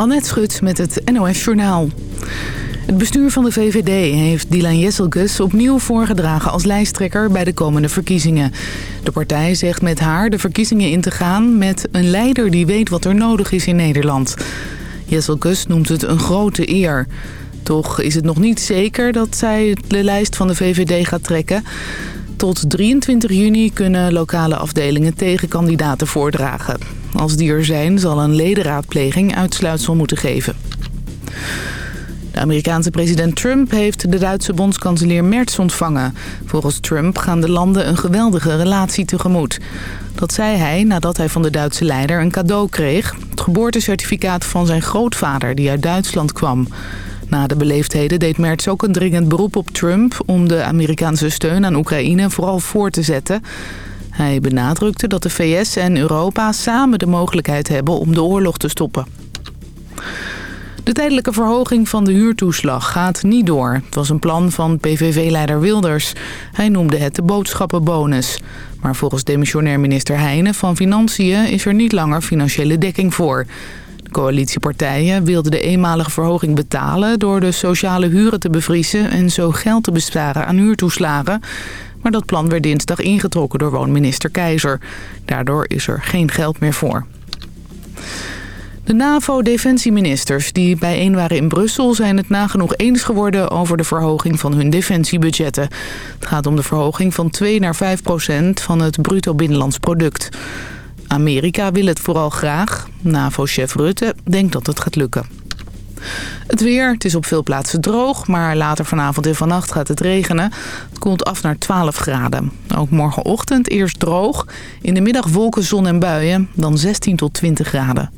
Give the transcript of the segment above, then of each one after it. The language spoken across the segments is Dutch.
Annette Schut met het NOS Journaal. Het bestuur van de VVD heeft Dylan Jesselgus opnieuw voorgedragen als lijsttrekker bij de komende verkiezingen. De partij zegt met haar de verkiezingen in te gaan met een leider die weet wat er nodig is in Nederland. Jesselgus noemt het een grote eer. Toch is het nog niet zeker dat zij de lijst van de VVD gaat trekken. Tot 23 juni kunnen lokale afdelingen tegenkandidaten voordragen. Als die er zijn zal een ledenraadpleging uitsluitsel moeten geven. De Amerikaanse president Trump heeft de Duitse bondskanselier Merz ontvangen. Volgens Trump gaan de landen een geweldige relatie tegemoet. Dat zei hij nadat hij van de Duitse leider een cadeau kreeg. Het geboortecertificaat van zijn grootvader die uit Duitsland kwam. Na de beleefdheden deed Merz ook een dringend beroep op Trump... om de Amerikaanse steun aan Oekraïne vooral voor te zetten. Hij benadrukte dat de VS en Europa samen de mogelijkheid hebben om de oorlog te stoppen. De tijdelijke verhoging van de huurtoeslag gaat niet door. Het was een plan van PVV-leider Wilders. Hij noemde het de boodschappenbonus. Maar volgens demissionair minister Heijnen van Financiën is er niet langer financiële dekking voor. De coalitiepartijen wilden de eenmalige verhoging betalen... door de sociale huren te bevriezen en zo geld te besparen aan huurtoeslagen. Maar dat plan werd dinsdag ingetrokken door woonminister Keizer. Daardoor is er geen geld meer voor. De NAVO-defensieministers die bijeen waren in Brussel... zijn het nagenoeg eens geworden over de verhoging van hun defensiebudgetten. Het gaat om de verhoging van 2 naar 5 procent van het bruto binnenlands product. Amerika wil het vooral graag. NAVO-chef Rutte denkt dat het gaat lukken. Het weer, het is op veel plaatsen droog, maar later vanavond en vannacht gaat het regenen. Het koelt af naar 12 graden. Ook morgenochtend eerst droog, in de middag wolken, zon en buien, dan 16 tot 20 graden.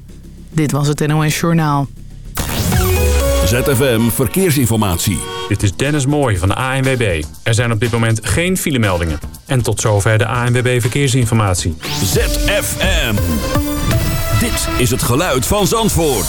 Dit was het NOS Journaal. ZFM Verkeersinformatie. Dit is Dennis Mooij van de ANWB. Er zijn op dit moment geen filemeldingen. En tot zover de ANWB Verkeersinformatie. ZFM. Dit is het geluid van Zandvoort.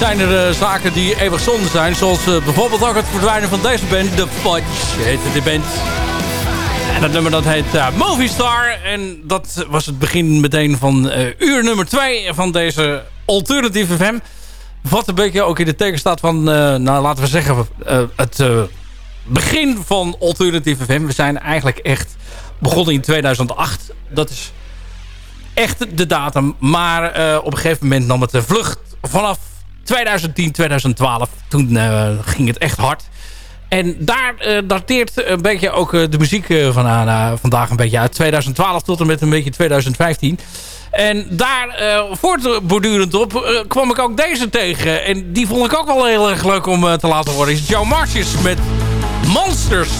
Zijn er eh, zaken die eeuwig zonde zijn. Zoals eh, bijvoorbeeld ook het verdwijnen van deze band. The Fudge heette de band. En dat nummer dat heet eh, Movie Star. En dat was het begin meteen van uur nummer 2 van deze Alternative FM. Wat een beetje ook in de teken staat van, nou laten we zeggen, het begin van Alternative FM. We zijn eigenlijk echt begonnen in 2008. Dat is echt de datum. Maar op een gegeven moment nam het de vlucht vanaf 2010, 2012. Toen eh, ging het echt hard. En daar eh, dateert een beetje ook eh, de muziek van vandaag een beetje uit. 2012 tot en met een beetje 2015. En daar voortbordurend op kwam ik ook deze tegen. En die vond ik ook wel heel erg leuk om te laten horen. Is Joe Marches met Monsters.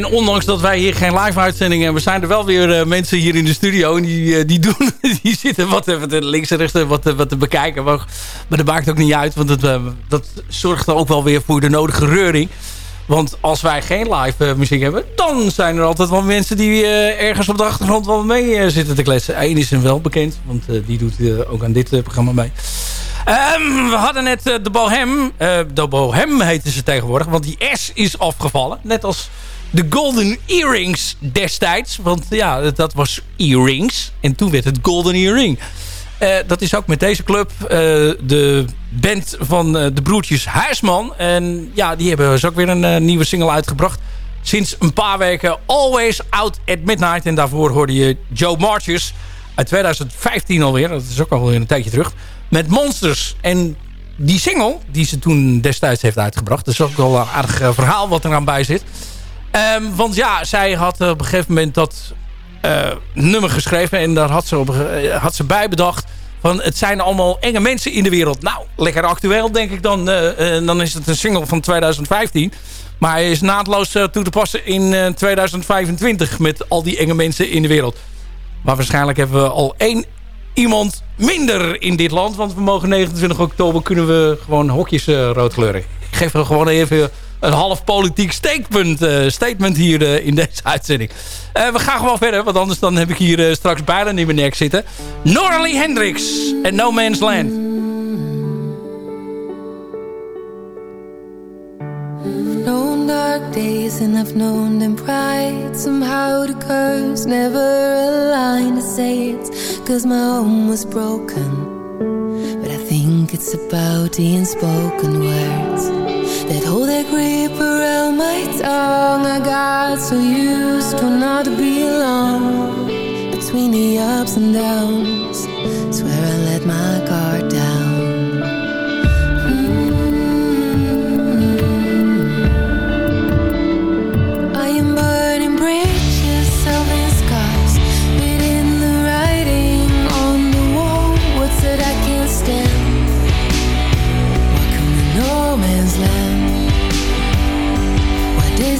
En ondanks dat wij hier geen live uitzending hebben... zijn er wel weer eh, mensen hier in de studio. En die, eh, die, doen, die zitten wat even links en rechts eh, wat, wat te bekijken. Maar, maar dat maakt ook niet uit. Want het, eh, dat zorgt er ook wel weer voor de nodige reuring. Want als wij geen live eh, muziek hebben... dan zijn er altijd wel mensen die eh, ergens op de achtergrond wel mee eh, zitten te kletsen. Eén is hem wel bekend. Want eh, die doet eh, ook aan dit eh, programma mee. Ehm, we hadden net eh, de Bohem. eh, de Bohem heten ze tegenwoordig. Want die S is afgevallen. Net als de Golden Earrings destijds. Want ja, dat was earrings. En toen werd het Golden Earring. Eh, dat is ook met deze club. eh, de band van eh, de broertjes Huisman. En ja, die hebben dus ook weer een nieuwe single uitgebracht. Sinds een paar weken Always Out at Midnight. En daarvoor hoorde je Joe Marches uit 2015 alweer. Dat is ook alweer een tijdje terug. Met Monsters. En die single die ze toen destijds heeft uitgebracht. Dat is ook wel een aardig verhaal wat er aan bij zit. Ehm, want ja, zij had op een gegeven moment dat eh, nummer geschreven. En daar had ze, op, eh, had ze bij bedacht. Van het zijn allemaal enge mensen in de wereld. Nou, lekker actueel denk ik dan. eh, dan is het een single van 2015. Maar hij is naadloos toe te passen in eh, 2025. Met al die enge mensen in de wereld. Maar waarschijnlijk hebben we al één iemand minder in dit land. Want we mogen 29 oktober kunnen we gewoon hokjes rood kleuren. Ik geef er gewoon even een half politiek statement, eh, statement hier eh, in deze uitzending. Eh, we gaan gewoon verder, want anders dan heb ik hier straks bijna in mijn nek zitten. Norley Hendricks en No Man's Land. known dark days and I've known them bright. Somehow the curves never align to say it's cause my home was broken. But I think it's about the unspoken words that hold their grip around my tongue. I got so used to not be alone between the ups and downs. Swear I let my guard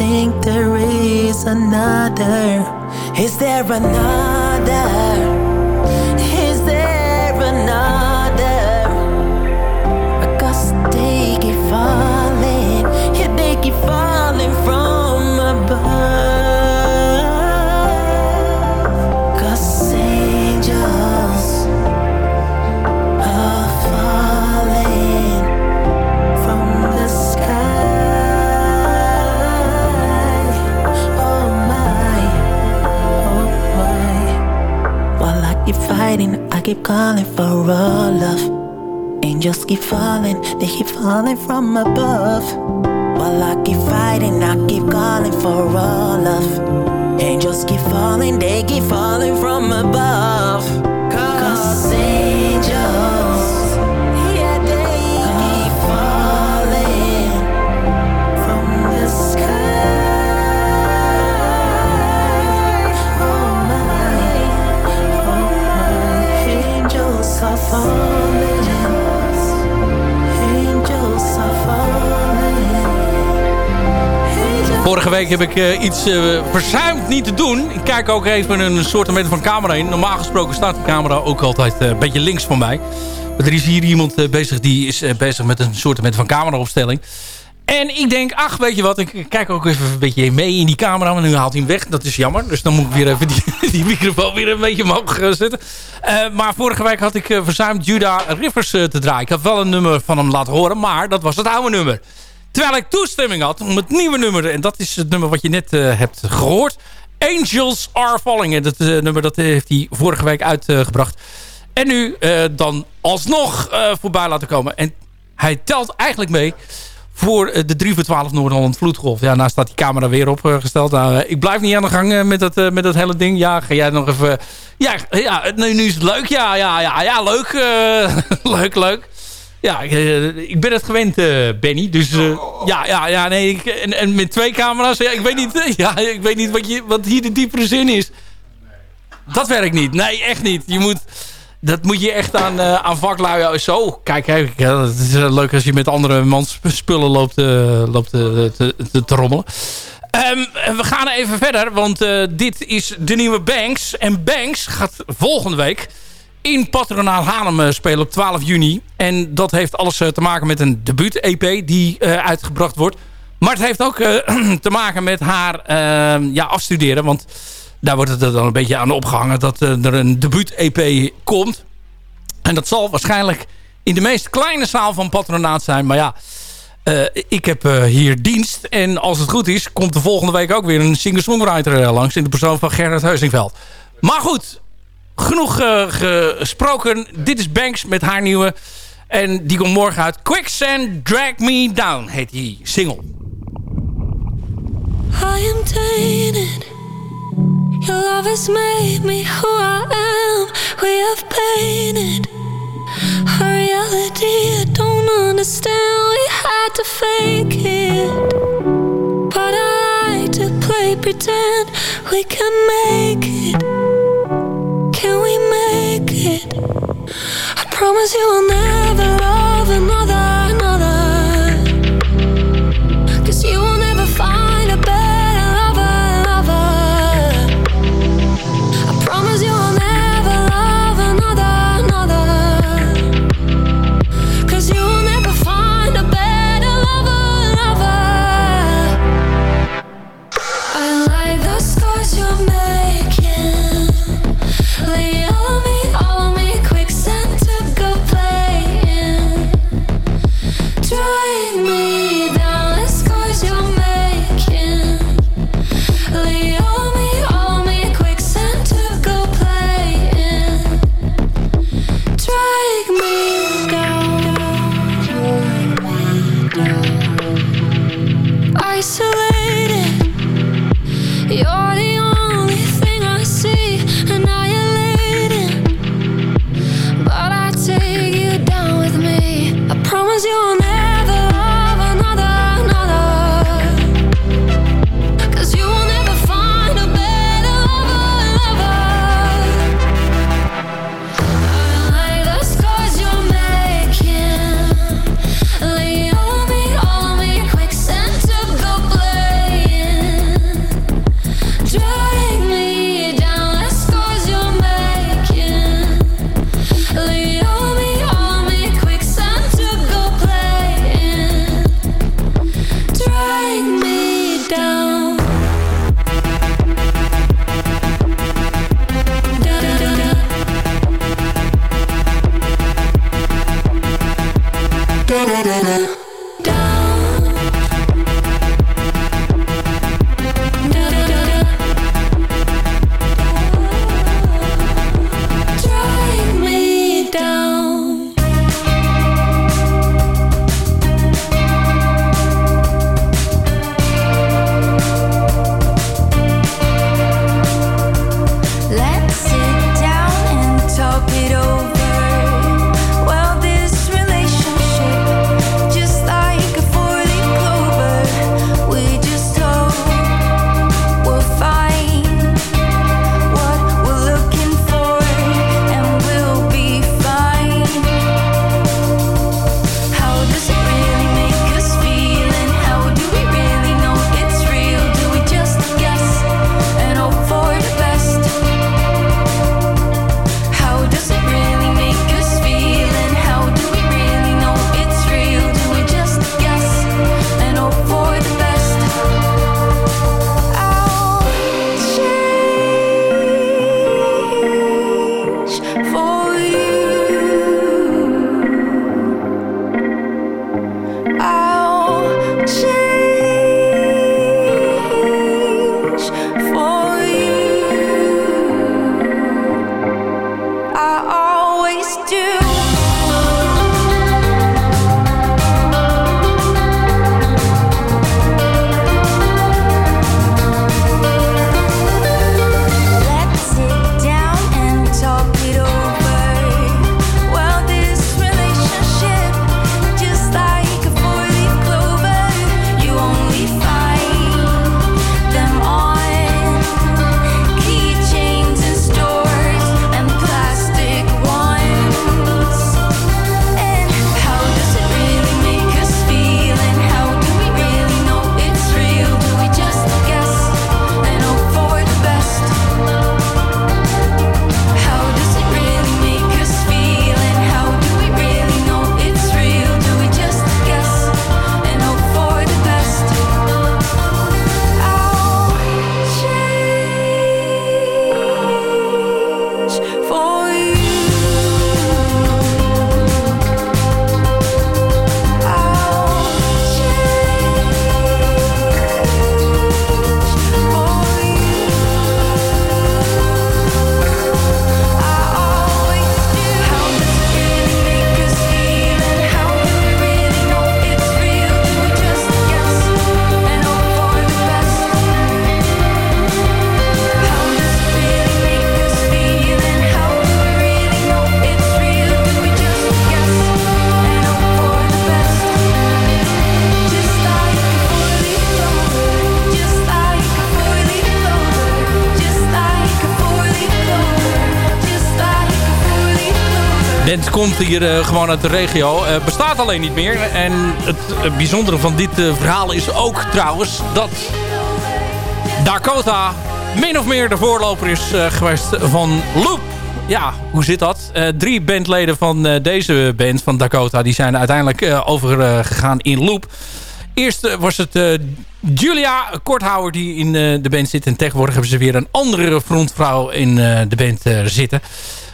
think there is another. Is there another? Fighting, I keep calling for all love. Angels keep falling, they keep falling from above. While I keep fighting, I keep calling for all love. Angels keep falling, they keep falling from above. Cause angels, Vorige week heb ik eh, iets eh, verzuimd niet te doen. Ik kijk ook even een soort van camera in. Normaal gesproken staat de camera ook altijd eh, een beetje links van mij. Maar er is hier iemand bezig die is bezig met een soort van cameraopstelling. En ik denk, ach, weet je wat, ik kijk ook even een beetje mee in die camera. Maar nu haalt hij hem weg, dat is jammer. Dus dan moet ik weer even die, microfoon weer een beetje omhoog zetten. Maar vorige week had ik verzuimd Judah Rivers te draaien. Ik had wel een nummer van hem laten horen, maar dat was het oude nummer. Terwijl ik toestemming had om het nieuwe nummer... en dat is het nummer wat je net eh, hebt gehoord... Angels Are Falling. En dat eh, nummer dat heeft hij vorige week uitgebracht. en nu eh, dan alsnog eh, voorbij laten komen. En hij telt eigenlijk mee voor eh, de 3 voor 12 Noord-Holland Vloedgolf. Ja, nou staat die camera weer opgesteld. Nou, eh, ik blijf niet aan de gang eh, met dat, eh, met dat hele ding. Ja, ga jij nog even... Ja, ja nu, nu is het leuk. Ja, ja, ja, ja leuk. eh, leuk, leuk. Ja, eh, ik ben het gewend, eh, Benny. Dus eh, ja, ja, ja, nee. Ik, en, met twee camera's, ja, ik weet niet, ja, ik weet niet wat, je, wat hier de diepere zin is. Dat werkt niet. Nee, echt niet. Je moet, dat moet je echt aan, eh, aan vaklui. Zo, kijk, kijk het is leuk als je met andere mans spullen loopt, loopt te, te, rommelen. Ehm, we gaan even verder, want dit is de nieuwe Banks. En Banks gaat volgende week in Patronaal Haarlem eh, spelen op 12 juni. En dat heeft alles eh, te maken met een debuut-EP die eh, uitgebracht wordt. Maar het heeft ook te maken met haar eh, ja, afstuderen. Want daar wordt het dan een beetje aan opgehangen dat er een debuut-EP komt. En dat zal waarschijnlijk in de meest kleine zaal van Patronaat zijn. Maar ja, ik heb hier dienst. En als het goed is, komt de volgende week ook weer een singer-songwriter langs. In de persoon van Gerard Heusingveld. Maar goed, genoeg uh, gesproken. Dit is Banks met haar nieuwe. En die komt morgen uit. Quicksand Drag Me Down heet die single. I am tainted. Your love has made me who I am. We have painted. A reality I don't understand. We had to fake it. But I like to play pretend. We can make it. Can we make it? I promise you I'll never love another hier eh, gewoon uit de regio. Eh, bestaat alleen niet meer. En het eh, bijzondere van dit verhaal is ook trouwens dat Dakota min of meer de voorloper is geweest van Loop. Ja, hoe zit dat? Drie bandleden van deze band, van Dakota, die zijn uiteindelijk overgegaan in Loop. Eerst was het Julia Korthouwer die in de band zit. En tegenwoordig hebben ze weer een andere frontvrouw in de band zitten.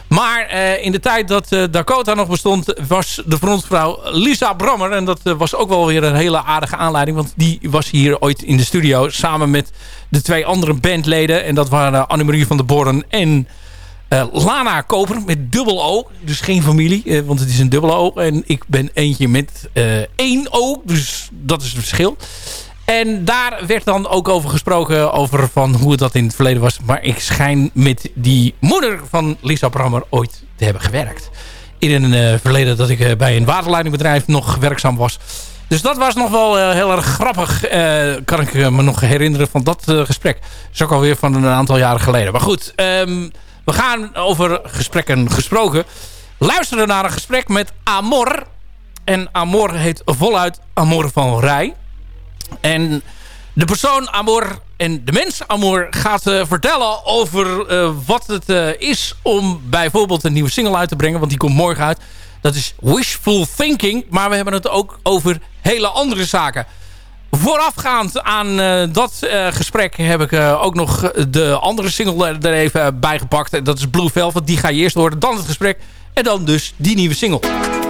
Maar eh, in de tijd dat eh, Dakota nog bestond... was de frontvrouw Lisa Brammer. En dat eh, was ook wel weer een hele aardige aanleiding. Want die was hier ooit in de studio... samen met de twee andere bandleden. En dat waren Annemarie van der Borren en... Lana Koper met dubbel O. Dus geen familie, want het is een dubbel O. En ik ben eentje met één O. Dus dat is het verschil. En daar werd dan ook over gesproken over van hoe het dat in het verleden was. Maar ik schijn met die moeder van Lisa Brammer ooit te hebben gewerkt. In een eh, verleden dat ik eh, bij een waterleidingbedrijf nog werkzaam was. Dus dat was nog wel eh, heel erg grappig. kan ik me nog herinneren van dat gesprek. Dat is ook alweer van een aantal jaren geleden. Maar goed, ehm, we gaan over gesprekken gesproken. Luisteren naar een gesprek met Amor. En Amor heet voluit Amor van Rij. En de persoon Amor en de mens Amor gaat eh, vertellen over eh, wat het eh, is om bijvoorbeeld een nieuwe single uit te brengen. Want die komt morgen uit. Dat is Wishful Thinking. Maar we hebben het ook over hele andere zaken. Voorafgaand aan dat gesprek heb ik ook nog de andere single er, even bij gepakt. En dat is Blue Velvet. Die ga je eerst horen. Dan het gesprek. En dan dus die nieuwe single.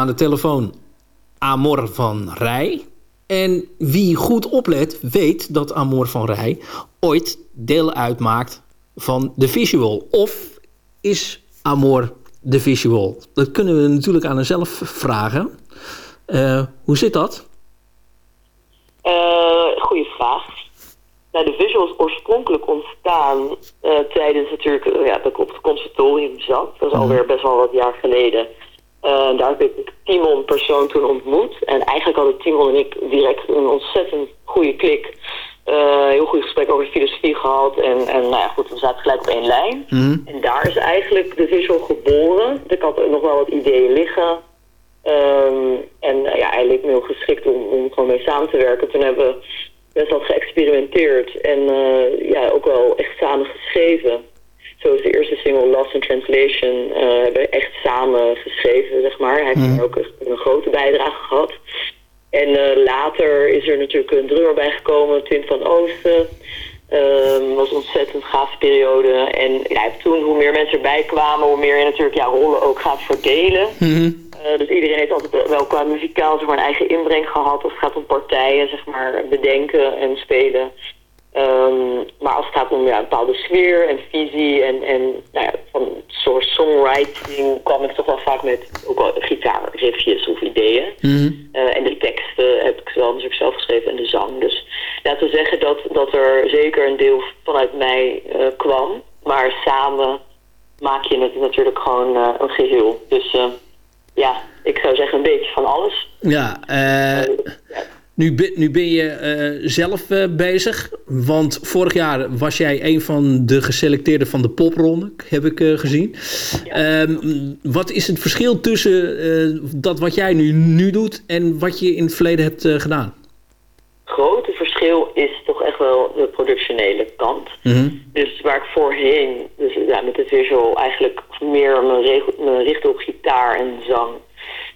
Aan de telefoon Amor van Rij. En wie goed oplet, weet dat Amor van Rij ooit deel uitmaakt van de visual. Of is Amor de visual? Dat kunnen we natuurlijk aan onszelf vragen. Eh, hoe zit dat? Eh, goeie vraag. Nou, de visual is oorspronkelijk ontstaan eh, tijdens natuurlijk, ja, dat ik op het conservatorium zat. Dat is alweer best wel wat jaar geleden. Daar heb ik Timon persoon toen ontmoet. En eigenlijk hadden Timon en ik direct een ontzettend goede klik. Eh, heel goed gesprek over de filosofie gehad. En, en nou ja, goed, we zaten gelijk op één lijn. En daar is eigenlijk de visual geboren. Ik had nog wel wat ideeën liggen. Ehm, en eh, ja, hij leek me heel geschikt om, om gewoon mee samen te werken. Toen hebben we best wel geëxperimenteerd en eh, ja, ook wel echt samen geschreven. Zoals de eerste single Lost in Translation eh, hebben we echt samen geschreven, zeg maar. Hij heeft daar ook echt een grote bijdrage gehad. En eh, later is er natuurlijk een drummer bijgekomen, Tim van Oosten. Ehm was een ontzettend gaaf periode. En ja, toen, hoe meer mensen erbij kwamen, hoe meer je natuurlijk ja, rollen ook gaat verdelen. Eh, dus iedereen heeft altijd wel qua muzikaal zeg maar, een eigen inbreng gehad. Als het gaat om partijen, zeg maar, bedenken en spelen. Ehm, maar als het gaat om ja, een bepaalde sfeer en visie en, en nou ja, van een soort songwriting kwam ik toch wel vaak met ook wel gitaarriffjes of ideeën. Eh, en de teksten heb ik wel natuurlijk zelf geschreven en de zang. Dus laten we zeggen dat, dat er zeker een deel vanuit mij eh, kwam. Maar samen maak je het natuurlijk gewoon eh, een geheel. Dus ja, ik zou zeggen een beetje van alles. Ja, eh, nu, ben, nu ben je eh, zelf eh, bezig. Want vorig jaar was jij een van de geselecteerden van de popronde, heb ik eh, gezien. Ehm, wat is het verschil tussen dat wat jij nu, nu doet en wat je in het verleden hebt gedaan? grote verschil is toch echt wel de productionele kant. Dus waar ik voorheen, dus ja, met de visual, eigenlijk meer me, richtte op gitaar en zang.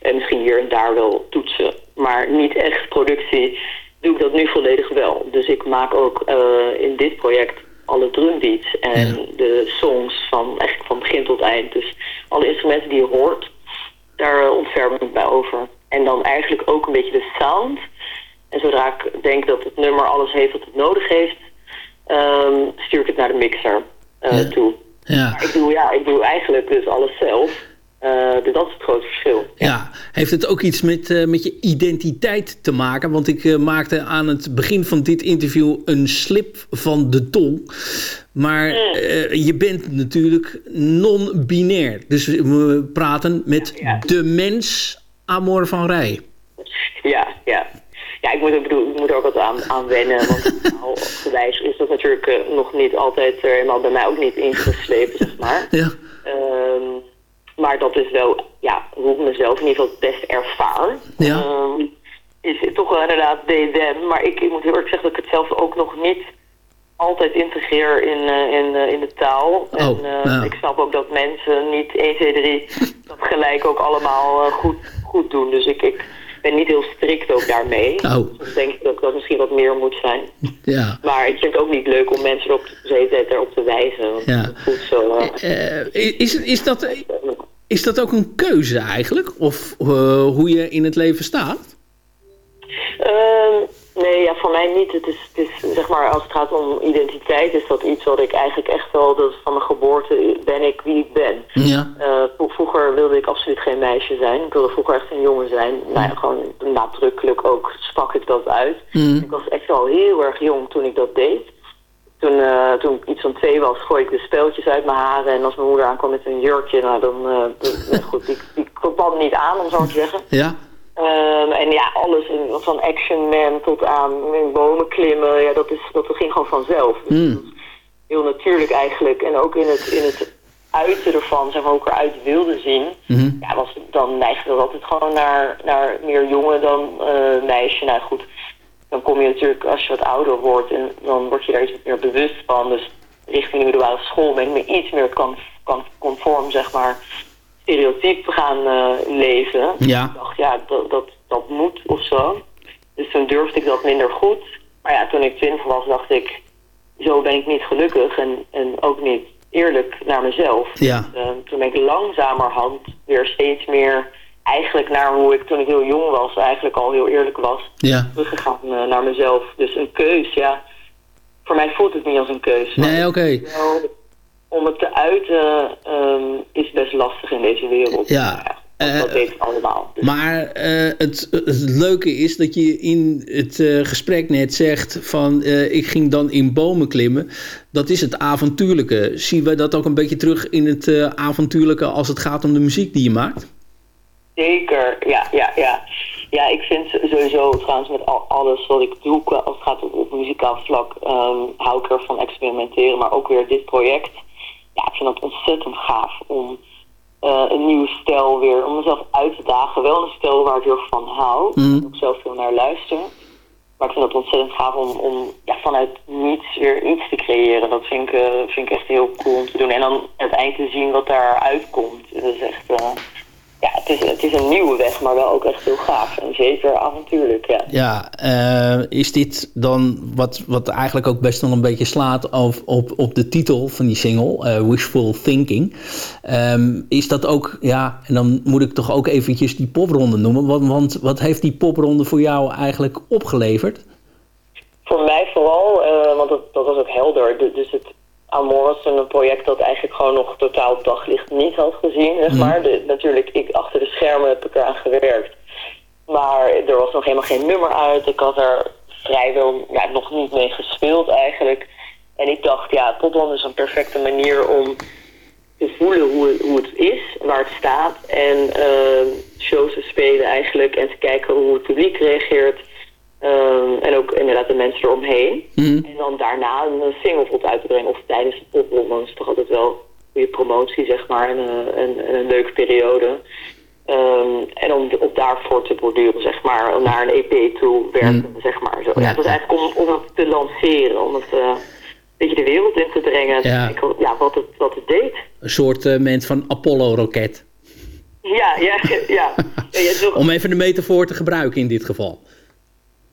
En misschien hier en daar wel toetsen. Maar niet echt productie, doe ik dat nu volledig wel. Dus ik maak ook eh, in dit project alle drumbeats en de songs van echt van begin tot eind. Dus alle instrumenten die je hoort, daar uh, ontferm ik bij over. En dan eigenlijk ook een beetje de sound. En zodra ik denk dat het nummer alles heeft wat het nodig heeft, ehm, stuur ik het naar de mixer eh, toe. Ja. Maar ik doe, ja, ik doe eigenlijk dus alles zelf. Eh, dus dat is het grote verschil. Ja, heeft het ook iets met, eh, met je identiteit te maken? Want ik eh, maakte aan het begin van dit interview een slip van de tong. Maar je bent natuurlijk non-binair. Dus we praten met de mens Amor van Rij. Ja, ja. Ja, ik moet, ik bedoel, ik moet er ook wat aan, aan wennen. Want gewijs is dat natuurlijk nog niet altijd er helemaal bij mij ook niet ingeslepen, zeg maar. Ja. Ehm, maar dat is wel, ja, hoe ik mezelf in ieder geval het best ervaar. Ja. Ehm, is het toch wel inderdaad them. Maar ik, ik moet heel erg zeggen dat ik het zelf ook nog niet altijd integreer in, eh, in, eh, in de taal. en Oh, eh, ja. ik snap ook dat mensen niet 1, 2, 3 dat gelijk ook allemaal eh, goed, goed doen. Dus ik, ik ben niet heel strikt ook daarmee. Oh. Dus denk ik dat dat misschien wat meer moet zijn. Ja. Maar ik vind het ook niet leuk om mensen erop te, de hele tijd erop te wijzen. Want Ja. zo... eh, Eh, is, is, dat, is dat ook een keuze eigenlijk? Of eh, hoe je in het leven staat? Ehm, nee, ja, voor mij niet. Het is, het is, zeg maar, als het gaat om identiteit, is dat iets wat ik eigenlijk echt wel, dat van mijn geboorte ben ik wie ik ben. Ja. Eh, vro- vroeger wilde ik absoluut geen meisje zijn. Ik wilde vroeger echt een jongen zijn. Nou ja, gewoon nadrukkelijk ook sprak ik dat uit. Ik was echt al heel erg jong toen ik dat deed. Toen, eh, toen ik iets van twee was, gooide ik de speeltjes uit mijn haren. En als mijn moeder aankwam met een jurkje, nou dan, dan- goed, die, die kwam niet aan, om zo te zeggen. Ja. Ehm, en ja, alles in- van Action Man tot aan in bomen klimmen, ja, dat, is, dat ging gewoon vanzelf. Dus was heel natuurlijk eigenlijk. En ook in het, in het uiten ervan, zeg maar, ik eruit wilde zien, ja, was, dan neigde dat altijd gewoon naar, naar meer jongen dan eh, meisje. Nou goed, dan kom je natuurlijk, als je wat ouder wordt, en dan word je daar iets meer bewust van. Dus richting de middelbare school ben ik me iets meer kan, kan conform, zeg maar, stereotyp gaan eh, leven. Ja. Ik dacht, ja, dat, dat, dat moet of zo. Dus toen durfde ik dat minder goed. Maar ja, toen ik twintig was, dacht ik, zo ben ik niet gelukkig en, en ook niet eerlijk naar mezelf. Ja. Dus, eh, toen ben ik langzamerhand weer steeds meer eigenlijk naar hoe ik toen ik heel jong was, eigenlijk al heel eerlijk was, Ja. teruggegaan eh, naar mezelf. Dus een keus, ja. Voor mij voelt het niet als een keus. Nee, oké. om het te uiten ehm, is best lastig in deze wereld. Ja. Eh, dat weten we allemaal. Dus Maar eh, het, het leuke is dat je in het eh, gesprek net zegt van eh, ik ging dan in bomen klimmen. Dat is het avontuurlijke. Zien we dat ook een beetje terug in het eh, avontuurlijke als het gaat om de muziek die je maakt? Zeker, ja, ja, ja. Ja, ik vind sowieso trouwens met al, alles wat ik doe als het gaat op, op muzikaal vlak, ehm, hou ik ervan experimenteren. Maar ook weer dit project, ja, ik vind dat ontzettend gaaf om eh, een nieuwe stijl weer, om mezelf uit te dagen. Wel een stijl waar ik heel van hou, waar ik ook zelf veel naar luister. Maar ik vind het ontzettend gaaf om, om ja, vanuit niets weer iets te creëren. Dat vind ik, eh, vind ik echt heel cool om te doen. En dan het eind te zien wat daar uitkomt. Dat is echt... eh, ja, het is, het is een nieuwe weg, maar wel ook echt heel gaaf. En zeker avontuurlijk, ja. Ja, eh, is dit dan wat, wat eigenlijk ook best wel een beetje slaat op, op, op de titel van die single, eh, Wishful Thinking. Ehm, is dat ook, ja, en dan moet ik toch ook eventjes die popronde noemen. Want, want wat heeft die popronde voor jou eigenlijk opgeleverd? Voor mij vooral, eh, want dat, dat was ook helder. Du- Dus het Amor was een project dat eigenlijk gewoon nog totaal op daglicht niet had gezien, zeg maar. De, natuurlijk, ik achter de schermen heb ik eraan gewerkt. Maar er was nog helemaal geen nummer uit. Ik had er vrijwel ja, nog niet mee gespeeld eigenlijk. En ik dacht, ja, Potland is een perfecte manier om te voelen hoe het, hoe het is, waar het staat. En eh, shows te spelen eigenlijk. En te kijken hoe het publiek reageert. Ehm, en ook inderdaad de mensen eromheen. En dan daarna een single tot uit te brengen. Of tijdens de popronde. Dan is toch altijd wel goede promotie, zeg maar. En, eh, en, en een leuke periode. Ehm, en om op daarvoor te borduren, zeg maar. Om naar een EP toe werken, zeg maar. Zo. Ja, het was eigenlijk om, om het te lanceren. Om het eh, een beetje de wereld in te brengen. Ja. ja, wat, het, wat het deed. Een soort eh, mens van Apollo-roket. Ja, ja, ja. ja Om even de metafoor te gebruiken in dit geval.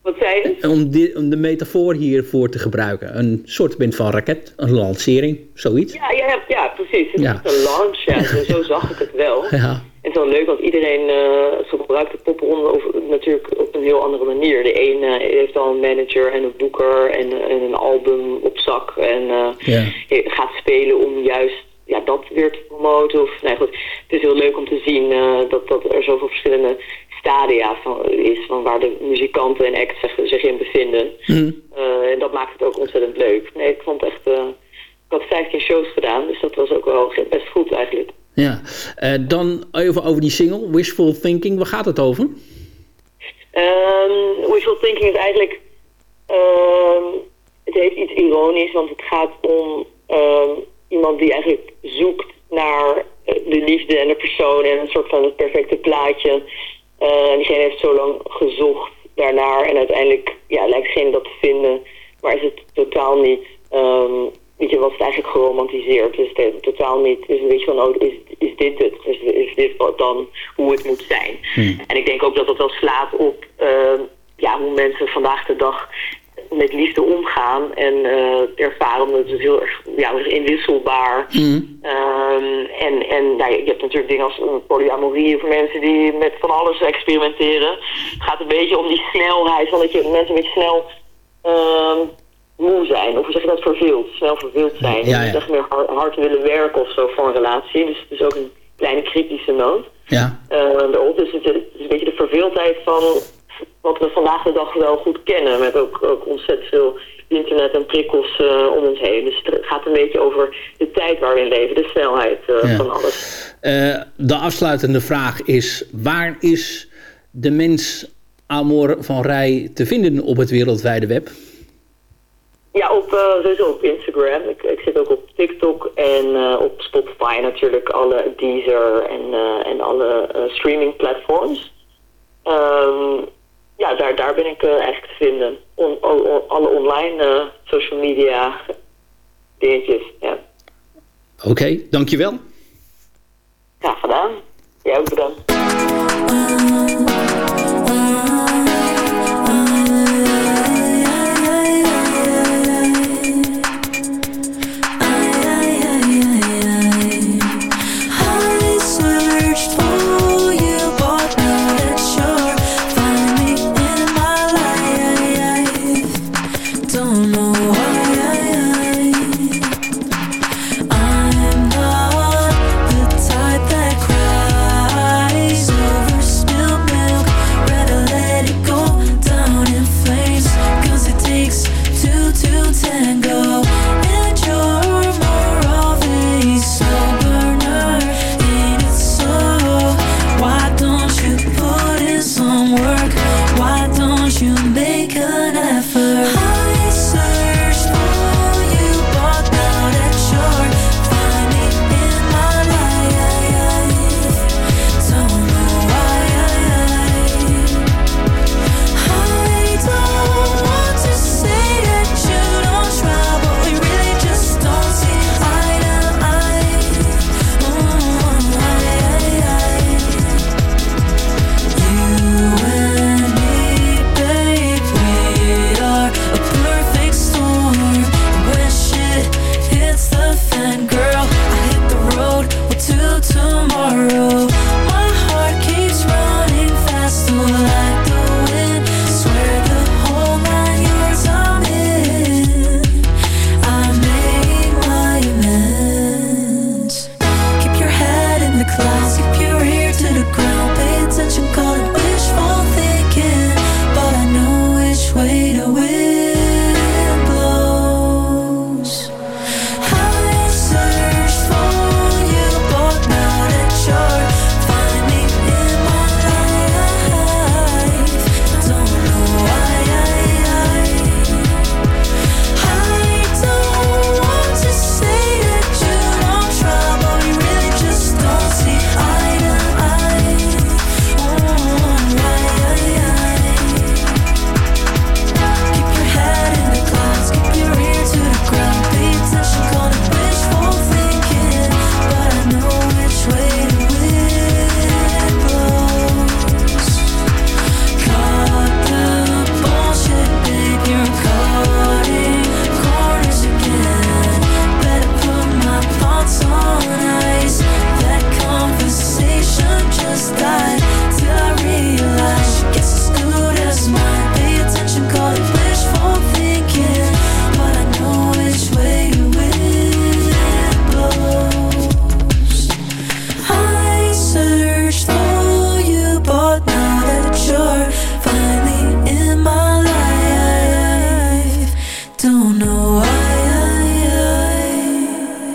Wat zei je? Om, om de metafoor hiervoor te gebruiken. Een soort van raket, een lancering, zoiets. Ja, ja, ja, ja, precies. Het Ja. is een launch, ja. Zo- Zo zag ik het wel. Ja. En het is wel leuk, want iedereen uh, gebruikt de popronde over, natuurlijk op een heel andere manier. De een eh, heeft al een manager en een boeker en, eh, en een album op zak. En Ja. gaat spelen om juist ja, dat weer te promoten. Of, nee, goed. Het is heel leuk om te zien eh, dat, dat er zoveel verschillende stadia van, is... Van waar de muzikanten en acts zich, zich in bevinden. Eh, en dat maakt het ook ontzettend leuk. Nee, ik vond echt... eh, ik had 15 shows gedaan, dus dat was ook wel best goed eigenlijk. Ja. Dan even over die single, Wishful Thinking. Waar gaat het over? Um, wishful thinking is eigenlijk... ehm, het heeft iets ironisch, want het gaat om ehm, iemand die eigenlijk zoekt naar eh, de liefde en de persoon en een soort van het perfecte plaatje. Eh, diegene heeft zo lang gezocht daarnaar en uiteindelijk ja, lijkt diegene dat te vinden, maar is het totaal niet... ehm, weet je, was het eigenlijk geromantiseerd. Dus het is totaal niet, dus weet je van, oh, is, is dit het? Is, is dit wat dan hoe het moet zijn? En ik denk ook dat dat wel slaat op ehm, ja, hoe mensen vandaag de dag met liefde omgaan en eh, ervaren. Omdat het heel erg ja, inwisselbaar. Ehm, en en nou, je hebt natuurlijk dingen als eh, polyamorie voor mensen die met van alles experimenteren. Het gaat een beetje om die snelheid, van dat je mensen een beetje snel ehm, moe zijn. Of zeg je dat, verveeld. Snel verveeld zijn. Ja, ja. Echt meer hard, willen werken of zo voor een relatie. Dus het is ook een kleine kritische noot. Ja. Erop. Dus het, het is een beetje de verveeldheid van wat we vandaag de dag wel goed kennen. Met ook, ook ontzettend veel internet en prikkels eh, om ons heen. Dus het gaat een beetje over de tijd waar we in leven. De snelheid eh, Ja. van alles. Eh, de afsluitende vraag is: waar is de mens Amor van Rij te vinden op het wereldwijde web? Ja, op, sowieso op Instagram. Ik, ik zit ook op TikTok en op Spotify natuurlijk alle Deezer en, en alle streaming platforms. Ehm, ja, daar, daar ben ik eh, eigenlijk te vinden. On, on- on- alle online eh, social media dingetjes. Ja, Oké, dankjewel. graag gedaan. Jij ook bedankt.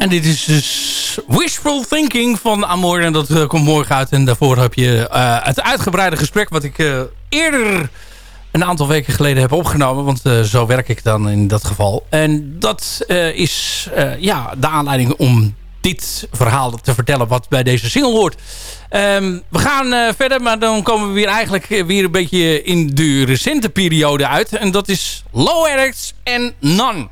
Dit is dus Wishful Thinking van Amor. En dat eh, komt morgen uit. En daarvoor heb je eh, het uitgebreide gesprek... wat ik eh, eerder een aantal weken geleden heb opgenomen. Want zo werk ik dan in dat geval. En dat is ja, de aanleiding om dit verhaal te vertellen... wat bij deze single hoort. Ehm, we gaan verder, maar dan komen we weer eigenlijk weer een beetje in de recente periode uit. En dat is Low Eric's en None.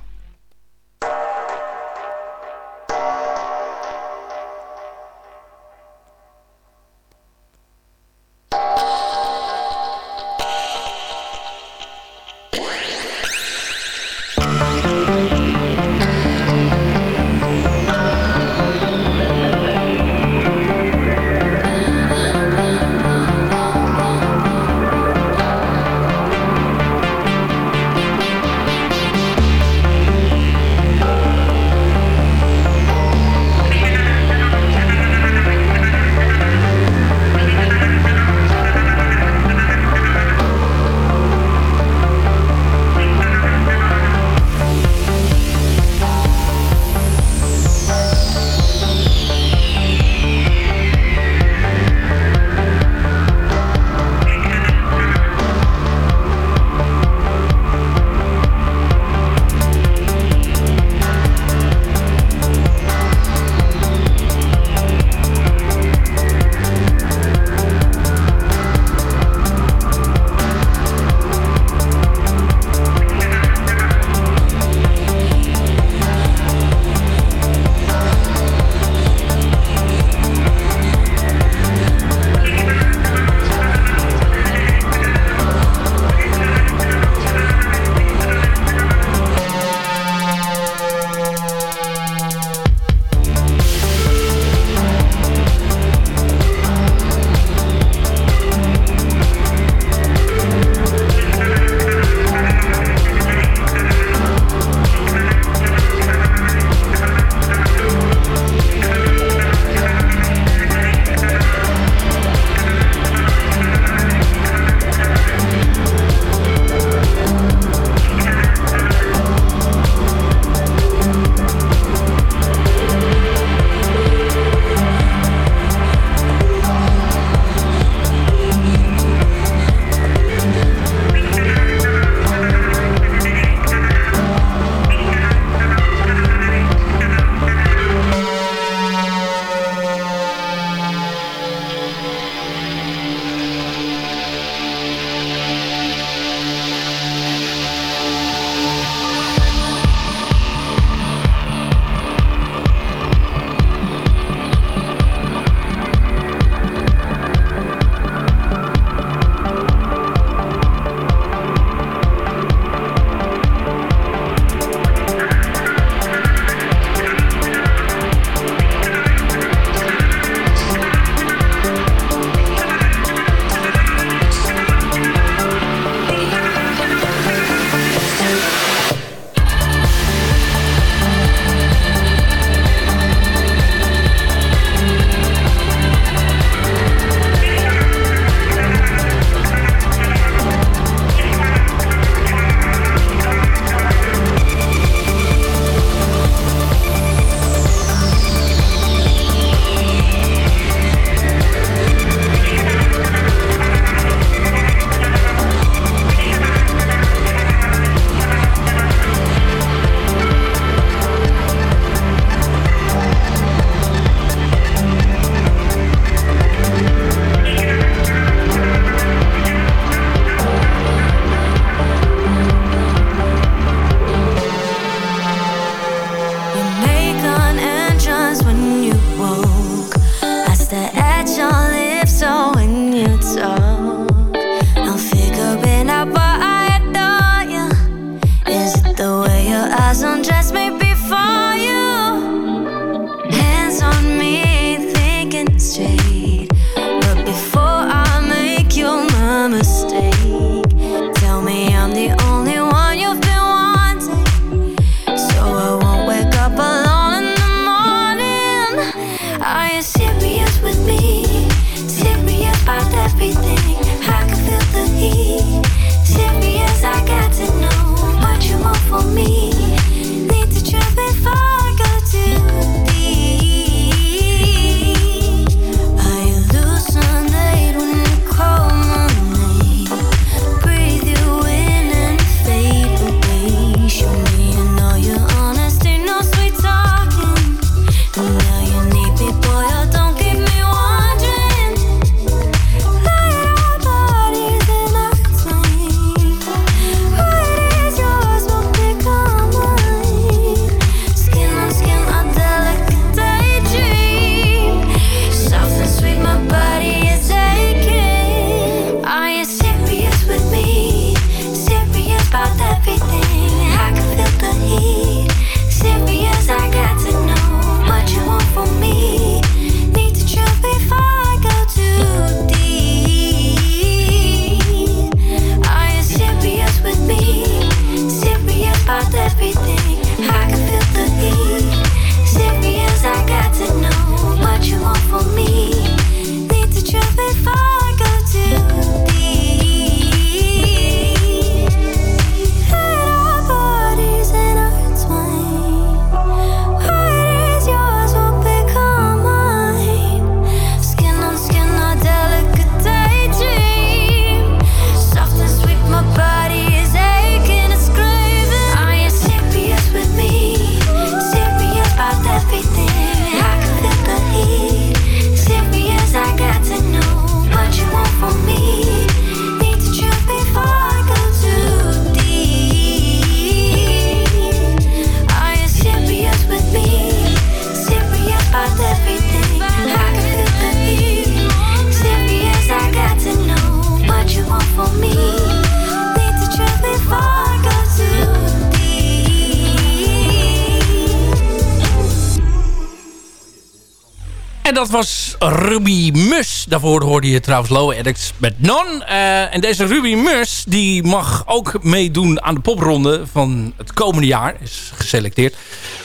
Dat was Ruby Mus. Daarvoor hoorde je trouwens Low Addicts met Non. Eh, en deze Ruby Mus die mag ook meedoen aan de popronde van het komende jaar. Is geselecteerd.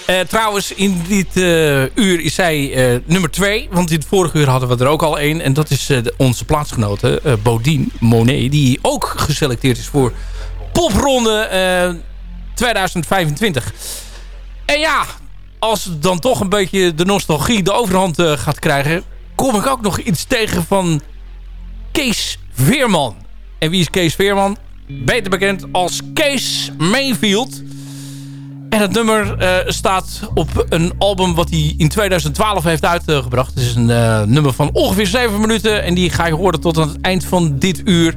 Eh, trouwens, in dit eh, uur is zij nummer twee. Want in het vorige uur hadden we er ook al één. En dat is onze plaatsgenote, Bodine Monet. Die ook geselecteerd is voor popronde eh, 2025. En ja, als dan toch een beetje de nostalgie de overhand eh, gaat krijgen... kom ik ook nog iets tegen van Kees Veerman. En wie is Kees Veerman? Beter bekend als Kees Mayfield. En het nummer eh, staat op een album wat hij in 2012 heeft uitgebracht. Het is een eh, nummer van ongeveer 7 minuten. En die ga je horen tot aan het eind van dit uur.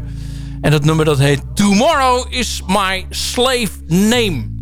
En dat nummer dat heet Tomorrow is my slave name.